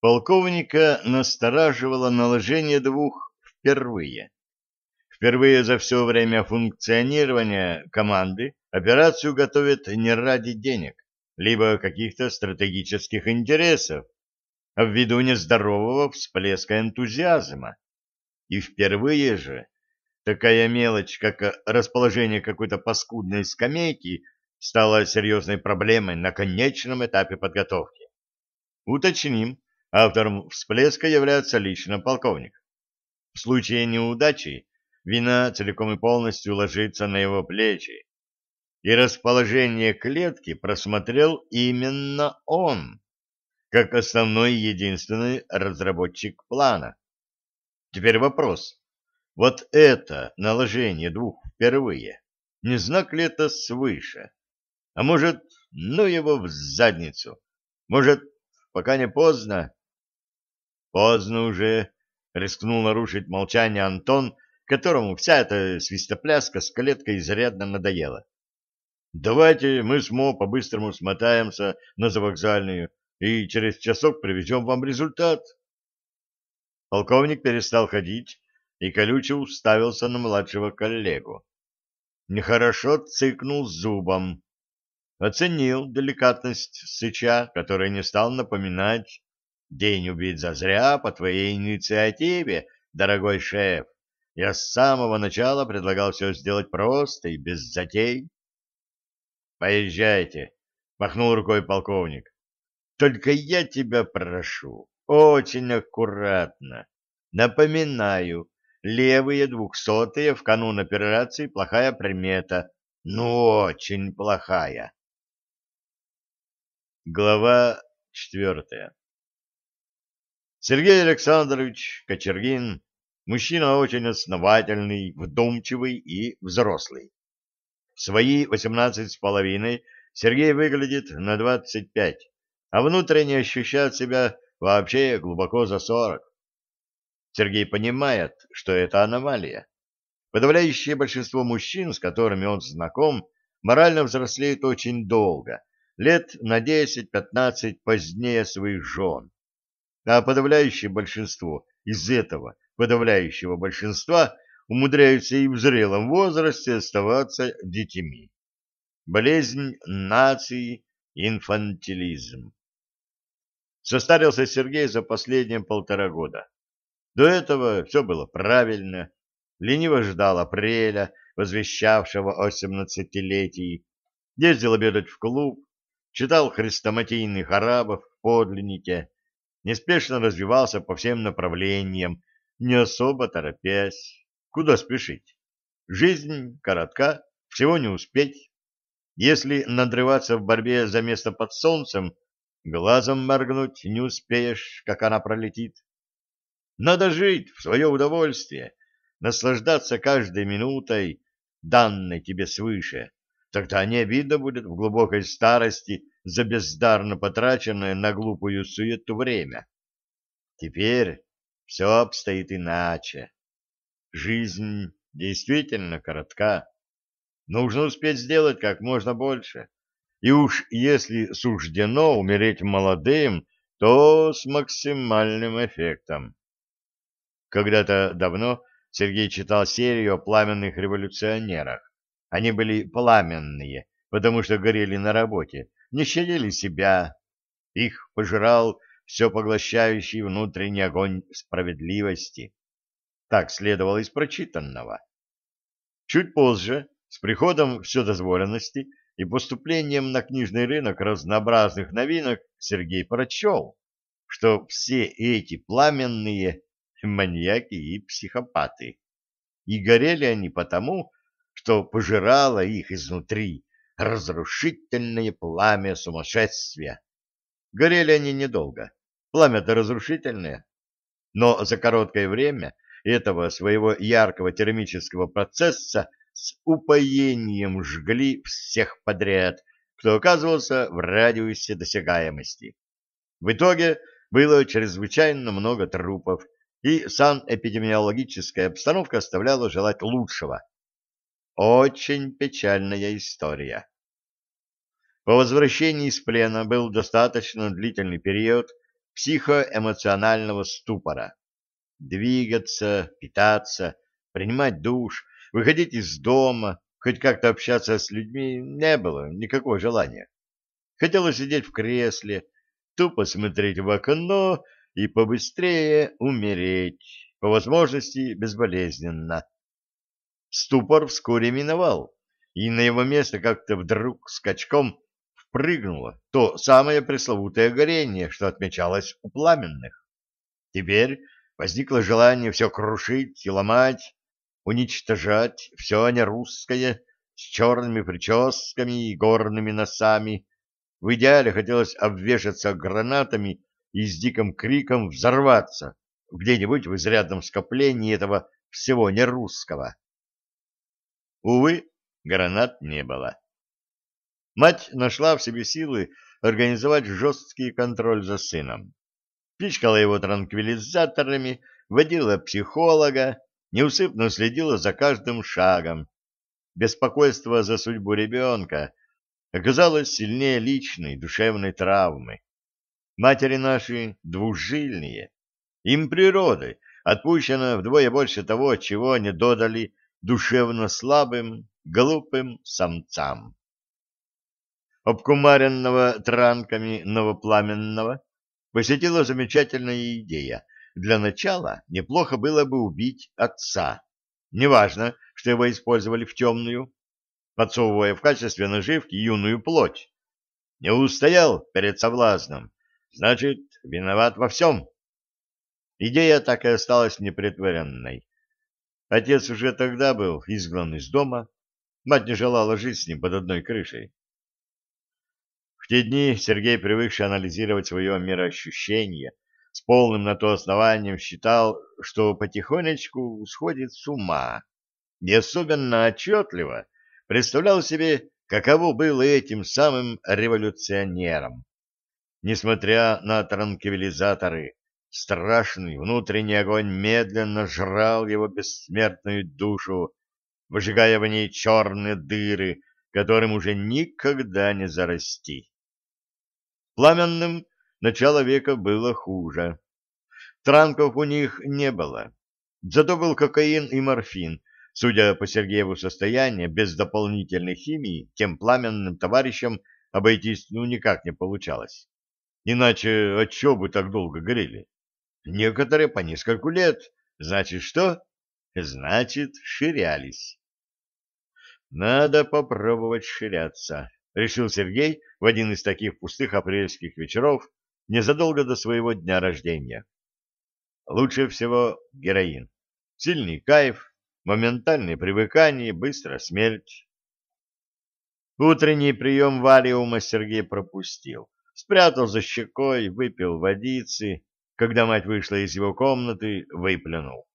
Полковника настораживало наложение двух впервые. Впервые за все время функционирования команды операцию готовят не ради денег, либо каких-то стратегических интересов, а ввиду нездорового всплеска энтузиазма. И впервые же такая мелочь, как расположение какой-то паскудной скамейки, стала серьезной проблемой на конечном этапе подготовки. Уточним, Автором всплеска является лично полковник. В случае неудачи вина целиком и полностью ложится на его плечи. И расположение клетки просмотрел именно он, как основной единственный разработчик плана. Теперь вопрос. Вот это наложение двух впервые, не знак ли это свыше? А может, ну его в задницу? Может, пока не поздно, Поздно уже, рискнул нарушить молчание Антон, которому вся эта свистопляска с клеткой изрядно надоела. Давайте мы с Мо по-быстрому смотаемся на завокзальную и через часок привезем вам результат. Полковник перестал ходить и колюче уставился на младшего коллегу. Нехорошо цыкнул зубом. Оценил деликатность сыча, который не стал напоминать День убит зазря по твоей инициативе, дорогой шеф. Я с самого начала предлагал все сделать просто и без затей. Поезжайте, махнул рукой полковник. Только я тебя прошу, очень аккуратно. Напоминаю, левые двухсотые в канун операции плохая примета. Ну, очень плохая. Глава четвертая Сергей Александрович Кочергин – мужчина очень основательный, вдумчивый и взрослый. В свои восемнадцать с половиной Сергей выглядит на двадцать пять, а внутренне ощущает себя вообще глубоко за сорок. Сергей понимает, что это аномалия. Подавляющее большинство мужчин, с которыми он знаком, морально взрослеют очень долго, лет на 10-15 позднее своих жен а подавляющее большинство из этого подавляющего большинства умудряются и в зрелом возрасте оставаться детьми. Болезнь нации, инфантилизм. Состарился Сергей за последние полтора года. До этого все было правильно. Лениво ждал апреля, возвещавшего о семнадцатилетии. Ездил обедать в клуб, читал хрестоматийных арабов в подлиннике, неспешно развивался по всем направлениям, не особо торопясь. Куда спешить? Жизнь коротка, всего не успеть. Если надрываться в борьбе за место под солнцем, глазом моргнуть не успеешь, как она пролетит. Надо жить в свое удовольствие, наслаждаться каждой минутой, данной тебе свыше. Тогда не обидно будет в глубокой старости за бездарно потраченное на глупую суету время. Теперь все обстоит иначе. Жизнь действительно коротка. Нужно успеть сделать как можно больше. И уж если суждено умереть молодым, то с максимальным эффектом. Когда-то давно Сергей читал серию о пламенных революционерах. Они были пламенные, потому что горели на работе, не щадили себя. Их пожирал все поглощающий внутренний огонь справедливости. Так следовало из прочитанного. Чуть позже, с приходом вседозволенности и поступлением на книжный рынок разнообразных новинок, Сергей прочел, что все эти пламенные маньяки и психопаты. И горели они потому, что пожирало их изнутри разрушительное пламя сумасшествия. Горели они недолго. Пламя-то разрушительное. Но за короткое время этого своего яркого термического процесса с упоением жгли всех подряд, кто оказывался в радиусе досягаемости. В итоге было чрезвычайно много трупов, и санэпидемиологическая обстановка оставляла желать лучшего. Очень печальная история. По возвращении из плена был достаточно длительный период психоэмоционального ступора. Двигаться, питаться, принимать душ, выходить из дома, хоть как-то общаться с людьми не было никакого желания. Хотелось сидеть в кресле, тупо смотреть в окно и побыстрее умереть, по возможности безболезненно. Ступор вскоре миновал, и на его место как-то вдруг скачком впрыгнуло то самое пресловутое горение, что отмечалось у пламенных. Теперь возникло желание все крушить и ломать, уничтожать все нерусское с черными прическами и горными носами. В идеале хотелось обвешаться гранатами и с диким криком взорваться где-нибудь в изрядном скоплении этого всего нерусского. Увы, гранат не было. Мать нашла в себе силы организовать жесткий контроль за сыном. Пичкала его транквилизаторами, водила психолога, неусыпно следила за каждым шагом. Беспокойство за судьбу ребенка оказалось сильнее личной душевной травмы. Матери наши двужильные, им природой отпущено вдвое больше того, чего они додали душевно слабым, глупым самцам. Обкумаренного транками новопламенного посетила замечательная идея. Для начала неплохо было бы убить отца. Неважно, что его использовали в темную, подсовывая в качестве наживки юную плоть. Не устоял перед соблазном, значит, виноват во всем. Идея так и осталась непретворенной. Отец уже тогда был изгнан из дома, мать не желала жить с ним под одной крышей. В те дни Сергей, привыкший анализировать свое мироощущение, с полным на то основанием считал, что потихонечку сходит с ума, и особенно отчетливо представлял себе, каково было этим самым революционером. Несмотря на транквилизаторы, Страшный внутренний огонь медленно жрал его бессмертную душу, выжигая в ней черные дыры, которым уже никогда не зарасти. Пламенным начало века было хуже. Транков у них не было. Зато был кокаин и морфин. Судя по Сергееву состоянию, без дополнительной химии тем пламенным товарищам обойтись ну никак не получалось. Иначе отчего бы так долго горели? Некоторые по нескольку лет. Значит, что? Значит, ширялись. Надо попробовать ширяться, решил Сергей в один из таких пустых апрельских вечеров незадолго до своего дня рождения. Лучше всего героин. Сильный кайф, моментальное привыкание, быстрая смерть. Утренний прием валиума Сергей пропустил. Спрятал за щекой, выпил водицы, когда мать вышла из его комнаты, выплюнул.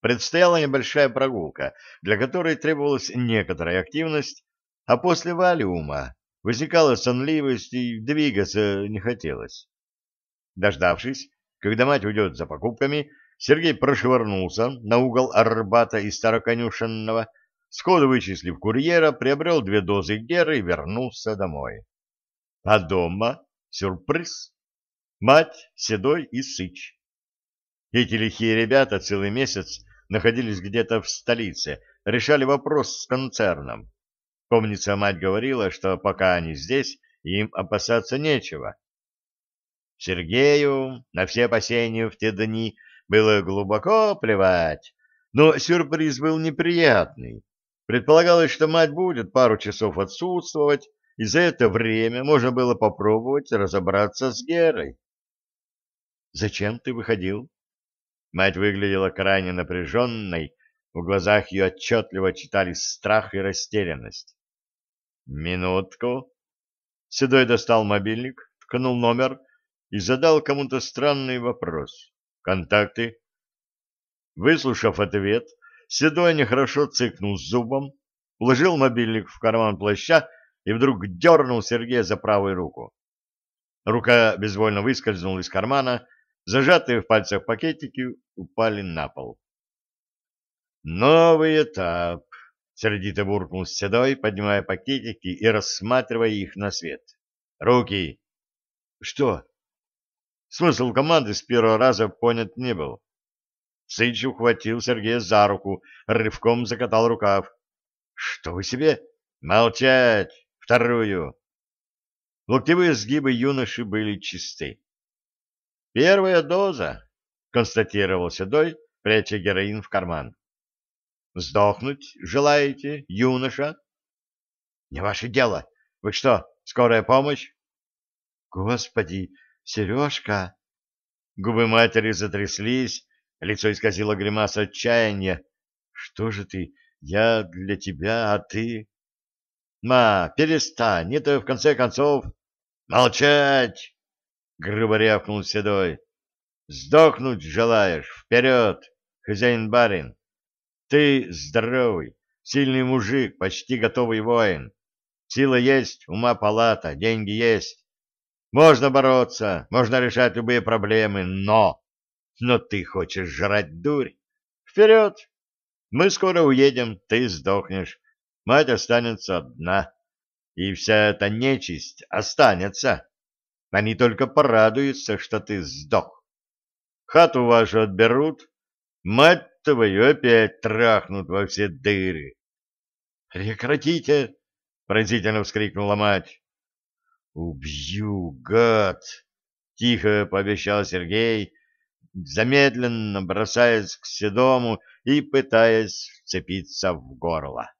Предстояла небольшая прогулка, для которой требовалась некоторая активность, а после валиума возникала сонливость и двигаться не хотелось. Дождавшись, когда мать уйдет за покупками, Сергей прошвырнулся на угол Арбата и Староконюшенного, сходу вычислив курьера, приобрел две дозы геры и вернулся домой. А дома сюрприз. Мать, Седой и Сыч. Эти лихие ребята целый месяц находились где-то в столице, решали вопрос с концерном. Помнится, мать говорила, что пока они здесь, им опасаться нечего. Сергею на все опасения в те дни было глубоко плевать, но сюрприз был неприятный. Предполагалось, что мать будет пару часов отсутствовать, и за это время можно было попробовать разобраться с Герой. Зачем ты выходил? Мать выглядела крайне напряженной, в глазах ее отчетливо читались страх и растерянность. Минутку. Седой достал мобильник, ткнул номер и задал кому-то странный вопрос. Контакты? Выслушав ответ, Седой нехорошо цыкнул зубом, вложил мобильник в карман плаща и вдруг дернул Сергея за правую руку. Рука безвольно выскользнула из кармана, Зажатые в пальцах пакетики упали на пол. «Новый этап!» — сердито буркнул Седой, поднимая пакетики и рассматривая их на свет. «Руки!» «Что?» Смысл команды с первого раза понят не был. Сыч ухватил Сергея за руку, рывком закатал рукав. — Что вы себе? Молчать! Вторую! Локтевые сгибы юноши были чисты. — Первая доза, — констатировал Седой, пряча героин в карман. — Сдохнуть желаете, юноша? — Не ваше дело. Вы что, скорая помощь? — Господи, Сережка! Губы матери затряслись, лицо исказило гримаса отчаяния. — Что же ты? Я для тебя, а ты... — Ма, перестань, это в конце концов... — Молчать! — грубо рявкнул Седой. — Сдохнуть желаешь? Вперед, хозяин-барин! Ты здоровый, сильный мужик, почти готовый воин. Сила есть, ума палата, деньги есть. Можно бороться, можно решать любые проблемы, но... Но ты хочешь жрать дурь? Вперед! Мы скоро уедем, ты сдохнешь. Мать останется одна. И вся эта нечисть останется. Они только порадуются, что ты сдох. Хату вашу отберут, мать твою опять трахнут во все дыры. — Прекратите! — пронзительно вскрикнула мать. «Убью, гад!» — тихо пообещал Сергей, замедленно бросаясь к Седому и пытаясь вцепиться в горло.